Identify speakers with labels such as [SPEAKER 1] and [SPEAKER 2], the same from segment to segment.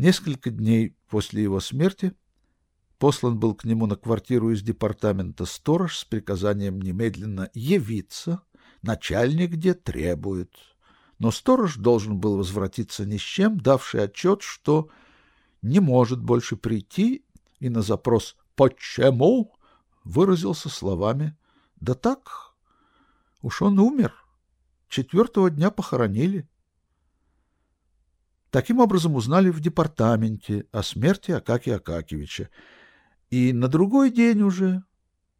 [SPEAKER 1] Несколько дней после его смерти послан был к нему на квартиру из департамента сторож с приказанием немедленно явиться, начальник где требует. Но сторож должен был возвратиться ни с чем, давший отчет, что не может больше прийти, и на запрос «Почему?» выразился словами «Да так, уж он умер, четвертого дня похоронили». Таким образом узнали в департаменте о смерти Акакия Акакевича. И на другой день уже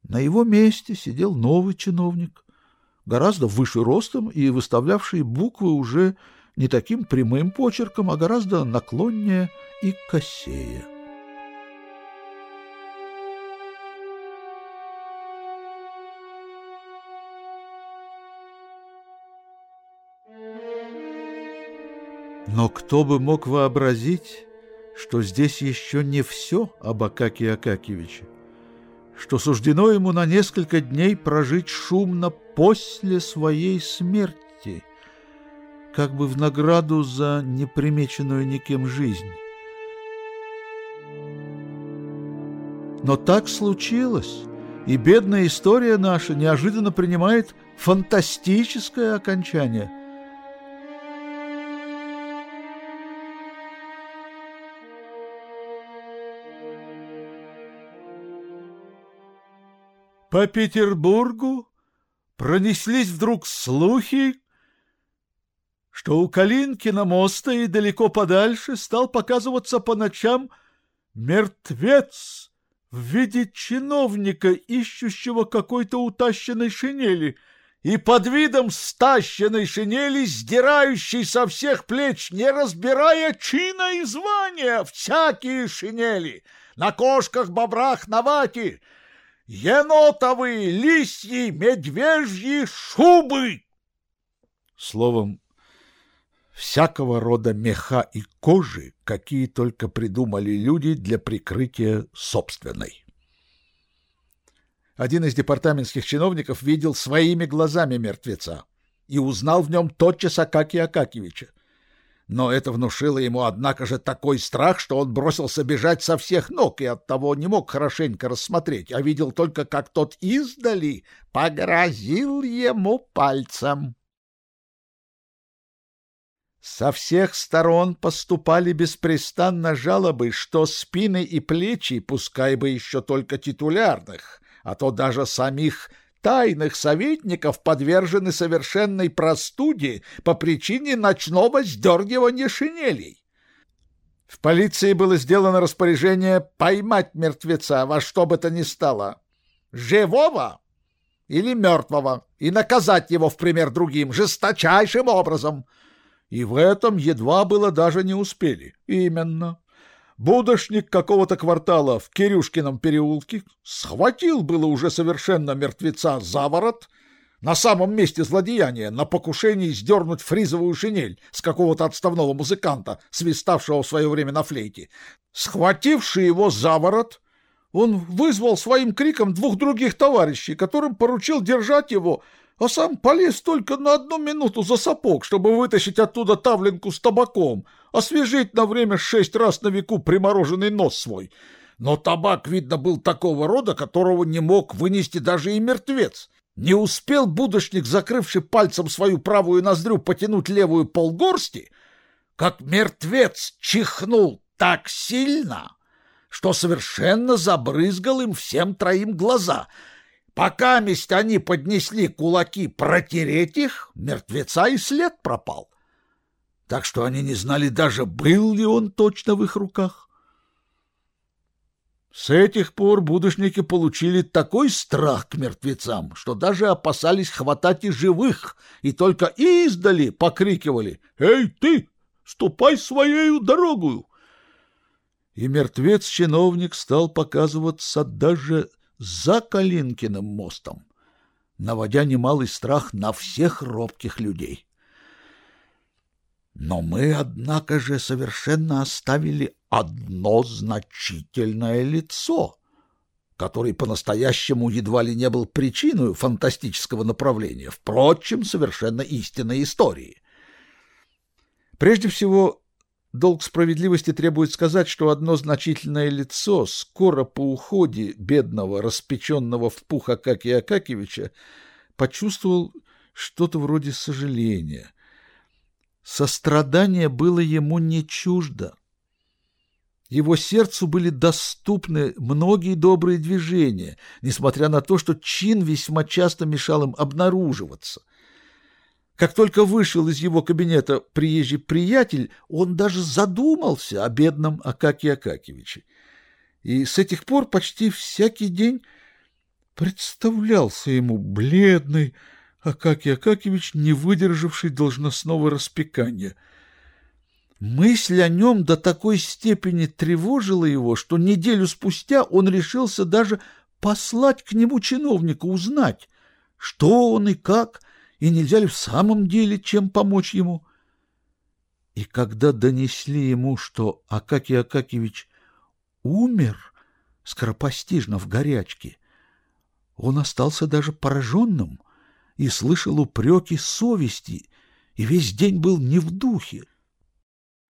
[SPEAKER 1] на его месте сидел новый чиновник, гораздо выше ростом и выставлявший буквы уже не таким прямым почерком, а гораздо наклоннее и косее. Но кто бы мог вообразить, что здесь еще не все об Акаке Акакевиче, что суждено ему на несколько дней прожить шумно после своей смерти, как бы в награду за непримеченную никем жизнь. Но так случилось, и бедная история наша неожиданно принимает фантастическое окончание – По Петербургу пронеслись вдруг слухи, что у Калинкина моста и далеко подальше стал показываться по ночам мертвец в виде чиновника, ищущего какой-то утащенной шинели, и под видом стащенной шинели, сдирающей со всех плеч, не разбирая чина и звания, всякие шинели, на кошках, бобрах, на вате — енотовые, лисьи, медвежьи шубы. Словом, всякого рода меха и кожи, какие только придумали люди для прикрытия собственной. Один из департаментских чиновников видел своими глазами мертвеца и узнал в нем тотчас Акакия Акакевича но это внушило ему, однако же, такой страх, что он бросился бежать со всех ног и оттого не мог хорошенько рассмотреть, а видел только, как тот издали погрозил ему пальцем. Со всех сторон поступали беспрестанно жалобы, что спины и плечи, пускай бы еще только титулярных, а то даже самих тайных советников подвержены совершенной простуде по причине ночного сдергивания шинелей. В полиции было сделано распоряжение поймать мертвеца во что бы то ни стало, живого или мертвого, и наказать его в пример другим жесточайшим образом. И в этом едва было даже не успели. Именно будошник какого-то квартала в Кирюшкином переулке схватил было уже совершенно мертвеца за ворот на самом месте злодеяния, на покушении сдернуть фризовую шинель с какого-то отставного музыканта, свиставшего в свое время на флейте. Схвативший его за ворот, он вызвал своим криком двух других товарищей, которым поручил держать его а сам полез только на одну минуту за сапог, чтобы вытащить оттуда тавленку с табаком, освежить на время шесть раз на веку примороженный нос свой. Но табак, видно, был такого рода, которого не мог вынести даже и мертвец. Не успел будочник, закрывший пальцем свою правую ноздрю, потянуть левую полгорсти, как мертвец чихнул так сильно, что совершенно забрызгал им всем троим глаза — Пока месть они поднесли кулаки протереть их, мертвеца и след пропал. Так что они не знали даже, был ли он точно в их руках. С этих пор будущники получили такой страх к мертвецам, что даже опасались хватать и живых, и только издали покрикивали «Эй, ты, ступай своею дорогою!» И мертвец-чиновник стал показываться даже за Калинкиным мостом, наводя немалый страх на всех робких людей. Но мы, однако же, совершенно оставили одно значительное лицо, который по-настоящему едва ли не был причиной фантастического направления, впрочем, совершенно истинной истории. Прежде всего, Долг справедливости требует сказать, что одно значительное лицо скоро по уходе бедного, распеченного в пух Акакия Акакевича, почувствовал что-то вроде сожаления. Сострадание было ему не чуждо. Его сердцу были доступны многие добрые движения, несмотря на то, что чин весьма часто мешал им обнаруживаться. Как только вышел из его кабинета приезжий приятель, он даже задумался о бедном Акаке Акакевиче. И с этих пор почти всякий день представлялся ему бледный Акакий Акакевич, не выдержавший должностного распекания. Мысль о нем до такой степени тревожила его, что неделю спустя он решился даже послать к нему чиновника, узнать, что он и как – и нельзя ли в самом деле чем помочь ему? И когда донесли ему, что Акакий Акакевич умер скоропостижно в горячке, он остался даже пораженным и слышал упреки совести, и весь день был не в духе.